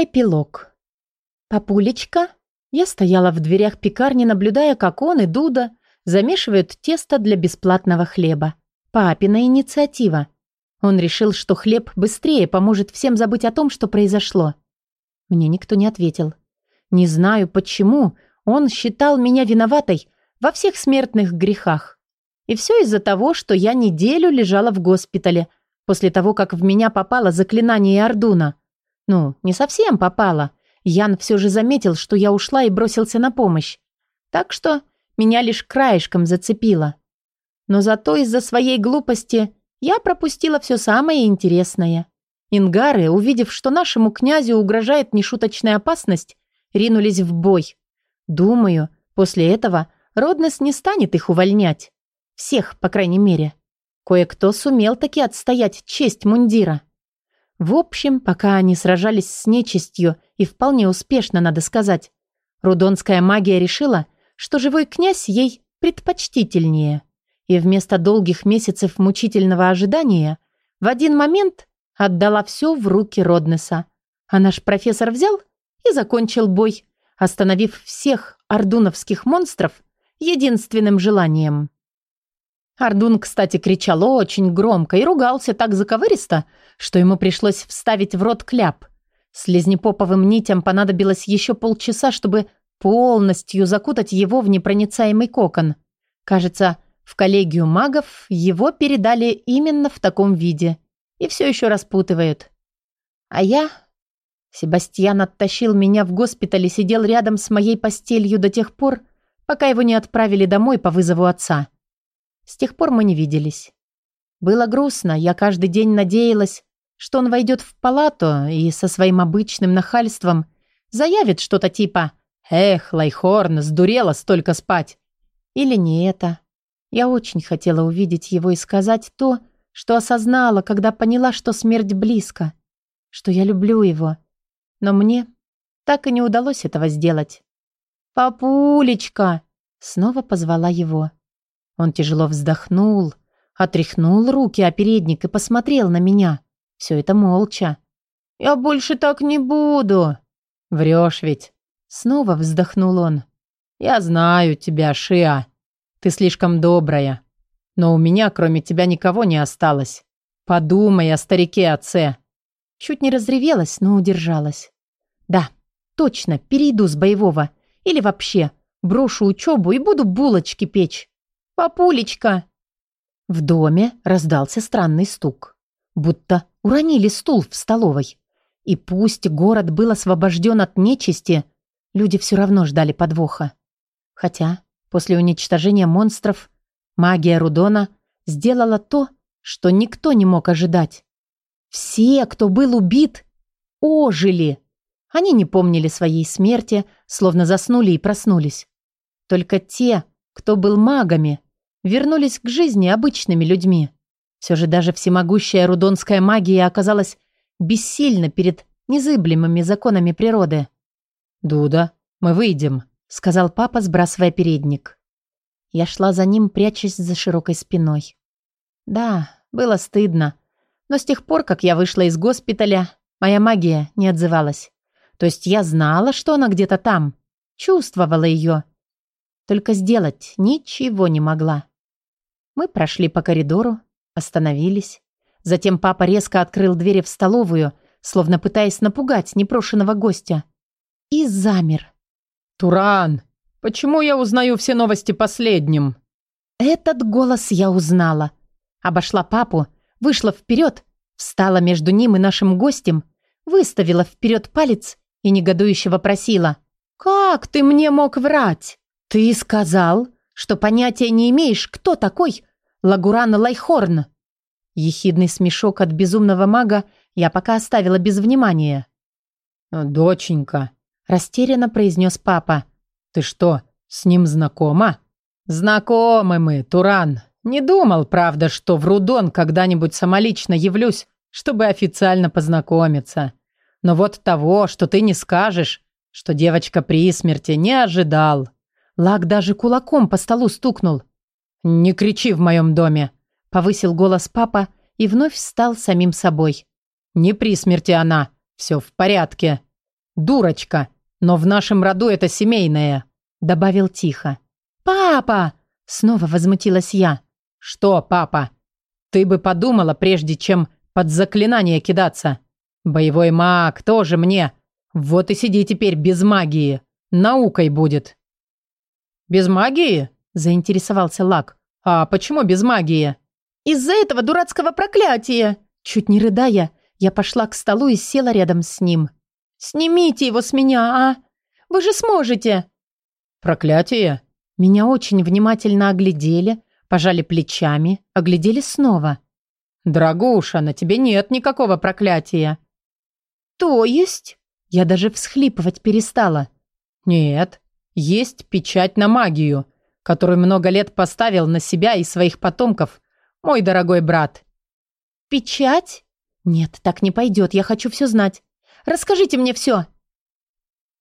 Эпилог. «Папулечка?» Я стояла в дверях пекарни, наблюдая, как он и Дуда замешивают тесто для бесплатного хлеба. Папина инициатива. Он решил, что хлеб быстрее поможет всем забыть о том, что произошло. Мне никто не ответил. Не знаю, почему он считал меня виноватой во всех смертных грехах. И все из-за того, что я неделю лежала в госпитале после того, как в меня попало заклинание Ордуна – ну, не совсем попала. Ян все же заметил, что я ушла и бросился на помощь. Так что меня лишь краешком зацепило. Но зато из-за своей глупости я пропустила все самое интересное. Ингары, увидев, что нашему князю угрожает нешуточная опасность, ринулись в бой. Думаю, после этого Роднес не станет их увольнять. Всех, по крайней мере. Кое-кто сумел таки отстоять честь мундира. В общем, пока они сражались с нечистью, и вполне успешно, надо сказать, рудонская магия решила, что живой князь ей предпочтительнее. И вместо долгих месяцев мучительного ожидания в один момент отдала все в руки Роднеса. А наш профессор взял и закончил бой, остановив всех ордуновских монстров единственным желанием. Ардун, кстати, кричал очень громко и ругался так заковыристо, что ему пришлось вставить в рот кляп. Слизнепоповым нитям понадобилось еще полчаса, чтобы полностью закутать его в непроницаемый кокон. Кажется, в коллегию магов его передали именно в таком виде. И все еще распутывают. А я... Себастьян оттащил меня в госпиталь и сидел рядом с моей постелью до тех пор, пока его не отправили домой по вызову отца. С тех пор мы не виделись. Было грустно, я каждый день надеялась, что он войдет в палату и со своим обычным нахальством заявит что-то типа «Эх, Лайхорн, сдурела столько спать!» Или не это. Я очень хотела увидеть его и сказать то, что осознала, когда поняла, что смерть близко, что я люблю его. Но мне так и не удалось этого сделать. «Папулечка!» Снова позвала его. Он тяжело вздохнул, отряхнул руки о передник и посмотрел на меня. Все это молча. «Я больше так не буду!» «Врешь ведь!» Снова вздохнул он. «Я знаю тебя, Шиа. Ты слишком добрая. Но у меня, кроме тебя, никого не осталось. Подумай о старике-отце». Чуть не разревелась, но удержалась. «Да, точно, перейду с боевого. Или вообще, брошу учебу и буду булочки печь. «Папулечка!» В доме раздался странный стук. Будто уронили стул в столовой. И пусть город был освобожден от нечисти, люди все равно ждали подвоха. Хотя после уничтожения монстров магия Рудона сделала то, что никто не мог ожидать. Все, кто был убит, ожили. Они не помнили своей смерти, словно заснули и проснулись. Только те, кто был магами, вернулись к жизни обычными людьми. Все же даже всемогущая рудонская магия оказалась бессильна перед незыблемыми законами природы. «Дуда, мы выйдем», — сказал папа, сбрасывая передник. Я шла за ним, прячась за широкой спиной. Да, было стыдно. Но с тех пор, как я вышла из госпиталя, моя магия не отзывалась. То есть я знала, что она где-то там, чувствовала ее. Только сделать ничего не могла. Мы прошли по коридору, остановились. Затем папа резко открыл двери в столовую, словно пытаясь напугать непрошенного гостя. И замер. «Туран, почему я узнаю все новости последним?» Этот голос я узнала. Обошла папу, вышла вперед, встала между ним и нашим гостем, выставила вперед палец и негодующе вопросила. «Как ты мне мог врать? Ты сказал, что понятия не имеешь, кто такой Лагуран Лайхорн!» Ехидный смешок от безумного мага я пока оставила без внимания. «Доченька», — растерянно произнес папа. «Ты что, с ним знакома?» «Знакомы мы, Туран. Не думал, правда, что в Рудон когда-нибудь самолично явлюсь, чтобы официально познакомиться. Но вот того, что ты не скажешь, что девочка при смерти, не ожидал». Лак даже кулаком по столу стукнул. «Не кричи в моем доме!» — повысил голос папа и вновь стал самим собой. «Не при смерти она. Все в порядке. дурочка, но в нашем роду это семейное», — добавил тихо. «Папа!» — снова возмутилась я. «Что, папа? Ты бы подумала, прежде чем под заклинание кидаться. Боевой маг тоже мне. Вот и сиди теперь без магии. Наукой будет». «Без магии?» – заинтересовался Лак. «А почему без магии?» «Из-за этого дурацкого проклятия!» Чуть не рыдая, я пошла к столу и села рядом с ним. «Снимите его с меня, а? Вы же сможете!» «Проклятие?» Меня очень внимательно оглядели, пожали плечами, оглядели снова. «Дорогуша, на тебе нет никакого проклятия». «То есть?» Я даже всхлипывать перестала. «Нет, есть печать на магию, которую много лет поставил на себя и своих потомков мой дорогой брат». «Печать? Нет, так не пойдет, я хочу все знать. Расскажите мне все».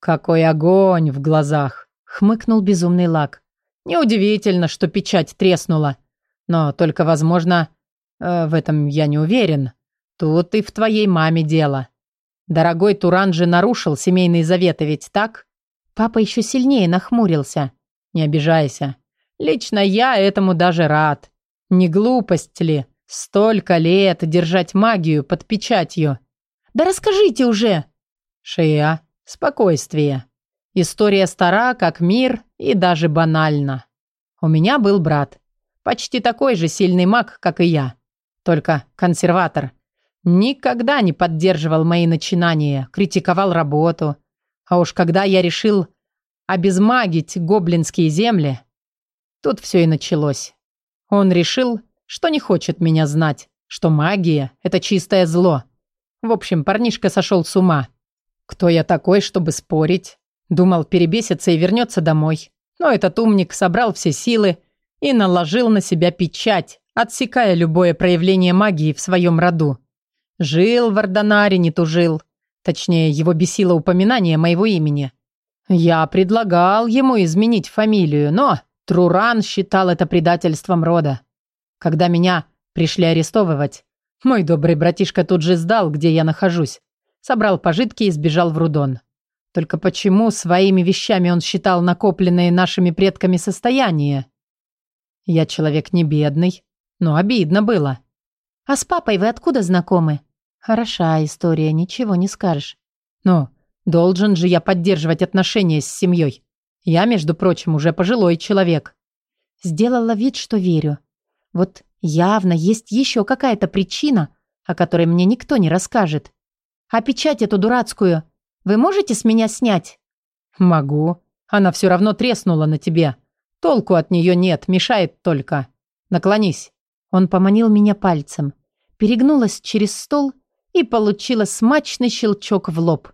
«Какой огонь в глазах!» — хмыкнул безумный лак. «Неудивительно, что печать треснула. Но только, возможно, э, в этом я не уверен. Тут и в твоей маме дело. Дорогой Туран же нарушил семейные заветы, ведь так?» Папа еще сильнее нахмурился. «Не обижайся. Лично я этому даже рад. Не глупость ли столько лет держать магию под печатью?» «Да расскажите уже!» «Шия, спокойствие. История стара, как мир, и даже банальна. У меня был брат. Почти такой же сильный маг, как и я. Только консерватор. Никогда не поддерживал мои начинания, критиковал работу, а уж когда я решил обезмагить гоблинские земли, тут все и началось. Он решил, что не хочет меня знать, что магия – это чистое зло. В общем, парнишка сошел с ума. Кто я такой, чтобы спорить? Думал, перебесится и вернется домой. Но этот умник собрал все силы и наложил на себя печать, отсекая любое проявление магии в своем роду. Жил в Ордонаре, не тужил. Точнее, его бесило упоминание моего имени. Я предлагал ему изменить фамилию, но Труран считал это предательством рода. Когда меня пришли арестовывать, мой добрый братишка тут же сдал, где я нахожусь. Собрал пожитки и сбежал в Рудон. Только почему своими вещами он считал накопленные нашими предками состояние? Я человек не бедный, но обидно было. А с папой вы откуда знакомы? Хороша история, ничего не скажешь. Но должен же я поддерживать отношения с семьей. Я, между прочим, уже пожилой человек. Сделала вид, что верю. Вот явно есть еще какая-то причина, о которой мне никто не расскажет. А печать эту дурацкую вы можете с меня снять? Могу. Она все равно треснула на тебе. Толку от нее нет, мешает только. Наклонись. Он поманил меня пальцем. Перегнулась через стол и получила смачный щелчок в лоб.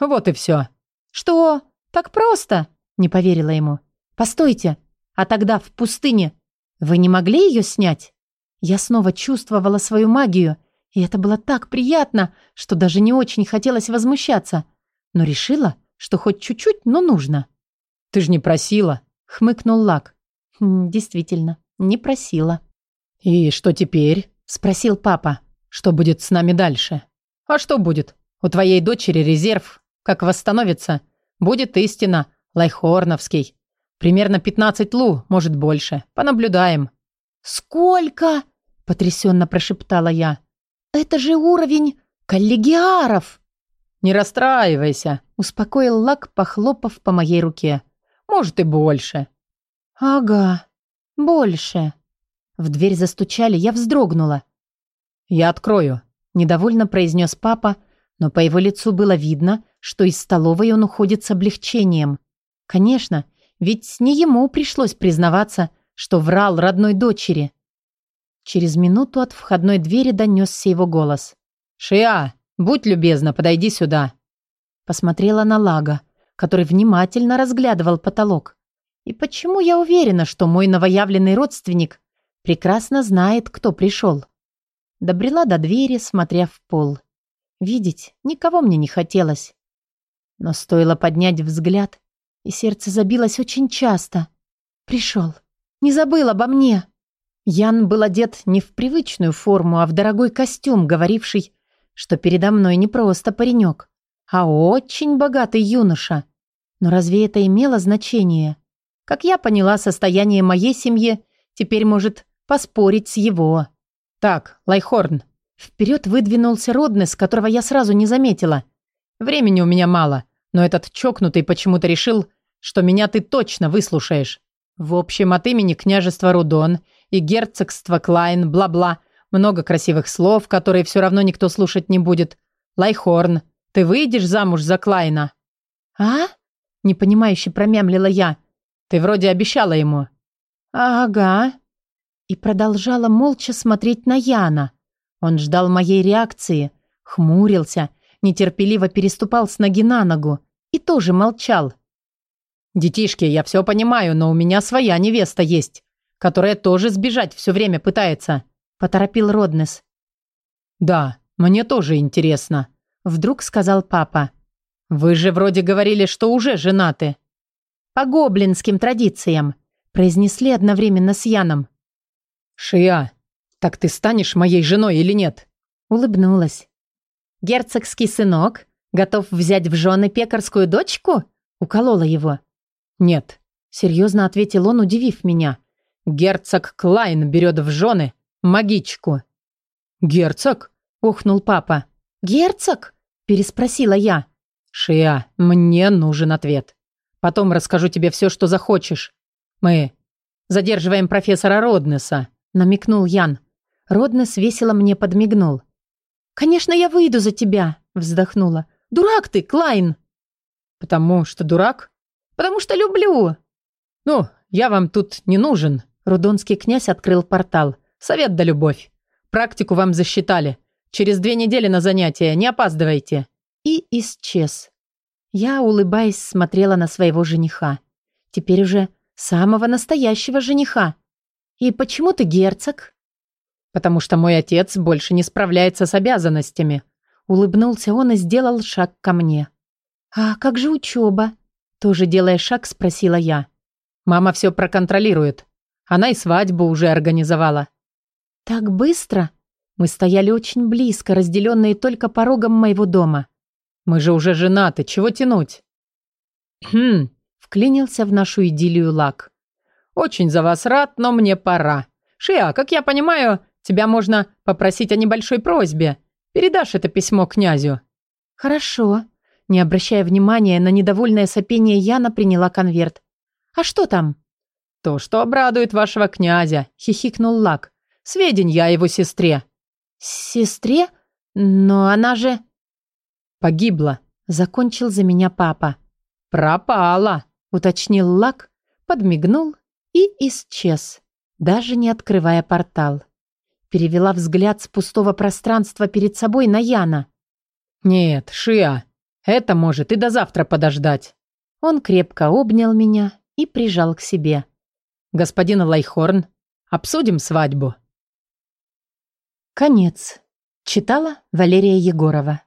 Вот и все. «Что? Так просто?» – не поверила ему. «Постойте, а тогда в пустыне вы не могли ее снять?» Я снова чувствовала свою магию, и это было так приятно, что даже не очень хотелось возмущаться, но решила, что хоть чуть-чуть, но нужно. «Ты ж не просила», — хмыкнул Лак. «Действительно, не просила». «И что теперь?» — спросил папа. Что будет с нами дальше? А что будет? У твоей дочери резерв, как восстановится, будет истина, Лайхорновский. Примерно 15 лу, может больше. Понаблюдаем. Сколько? Потрясенно прошептала я. Это же уровень коллегиаров. Не расстраивайся, успокоил Лак, похлопав по моей руке. Может и больше. Ага, больше. В дверь застучали, я вздрогнула. «Я открою», – недовольно произнес папа, но по его лицу было видно, что из столовой он уходит с облегчением. Конечно, ведь не ему пришлось признаваться, что врал родной дочери. Через минуту от входной двери донесся его голос. «Шиа, будь любезна, подойди сюда». Посмотрела на Лага, который внимательно разглядывал потолок. И почему я уверена, что мой новоявленный родственник прекрасно знает, кто пришел? Добрела до двери, смотря в пол. Видеть никого мне не хотелось. Но стоило поднять взгляд, и сердце забилось очень часто. Пришел. Не забыл обо мне. Ян был одет не в привычную форму, а в дорогой костюм, говоривший, что передо мной не просто паренек, а очень богатый юноша. Но разве это имело значение? Как я поняла, состояние моей семьи теперь может поспорить с его. «Так, Лайхорн». Вперед выдвинулся Роднес, которого я сразу не заметила. «Времени у меня мало, но этот чокнутый почему-то решил, что меня ты точно выслушаешь. В общем, от имени княжества Рудон и герцогства Клайн, бла-бла, много красивых слов, которые все равно никто слушать не будет. Лайхорн, ты выйдешь замуж за Клайна?» «А?» – непонимающе промямлила я. «Ты вроде обещала ему». «Ага». И продолжала молча смотреть на Яна. Он ждал моей реакции, хмурился, нетерпеливо переступал с ноги на ногу и тоже молчал. «Детишки, я все понимаю, но у меня своя невеста есть, которая тоже сбежать все время пытается», – поторопил Роднес. «Да, мне тоже интересно», Вдруг сказал папа. «Вы же вроде говорили, что уже женаты». «По гоблинским традициям», произнесли одновременно с Яном. «Шия, так ты станешь моей женой или нет?» Улыбнулась. «Герцогский сынок готов взять в жены пекарскую дочку?» Уколола его. «Нет», серьезно ответил он, удивив меня. «Герцог Клайн берет в жены магичку». «Герцог?» – ухнул папа. «Герцог?» Переспросила я. «Шия, мне нужен ответ. Потом расскажу тебе все, что захочешь. Мы задерживаем профессора Роднеса», намекнул Ян. Роднес весело мне подмигнул. «Конечно, я выйду за тебя», вздохнула. «Дурак ты, Клайн!» «Потому что дурак?» «Потому что люблю!» «Ну, я вам тут не нужен», Рудонский князь открыл портал. «Совет да любовь. Практику вам засчитали. Через две недели на занятия, не опаздывайте». И исчез. Я, улыбаясь, смотрела на своего жениха. Теперь уже самого настоящего жениха. «И почему ты герцог?» «Потому что мой отец больше не справляется с обязанностями». Улыбнулся он и сделал шаг ко мне. «А как же учеба?» Тоже делая шаг, спросила я. «Мама все проконтролирует. Она и свадьбу уже организовала». «Так быстро?» Мы стояли очень близко, разделенные только порогом моего дома. «Мы же уже женаты, чего тянуть?» «Хм», — вклинился в нашу идиллию Лак. «Очень за вас рад, но мне пора. Шия, как я понимаю, тебя можно попросить о небольшой просьбе. Передашь это письмо князю?» «Хорошо». Не обращая внимания на недовольное сопение, Яна приняла конверт. «А что там?» «То, что обрадует вашего князя», — хихикнул Лак. «Сведения о его сестре». «Сестре? Но она же...» «Погибла», — закончил за меня папа. «Пропала», — уточнил Лак, подмигнул и исчез, даже не открывая портал. Перевела взгляд с пустого пространства перед собой на Яна. «Нет, Шиа, это может и до завтра подождать». Он крепко обнял меня и прижал к себе. «Господин Лайхорн, обсудим свадьбу». Конец. Читала Валерия Егорова.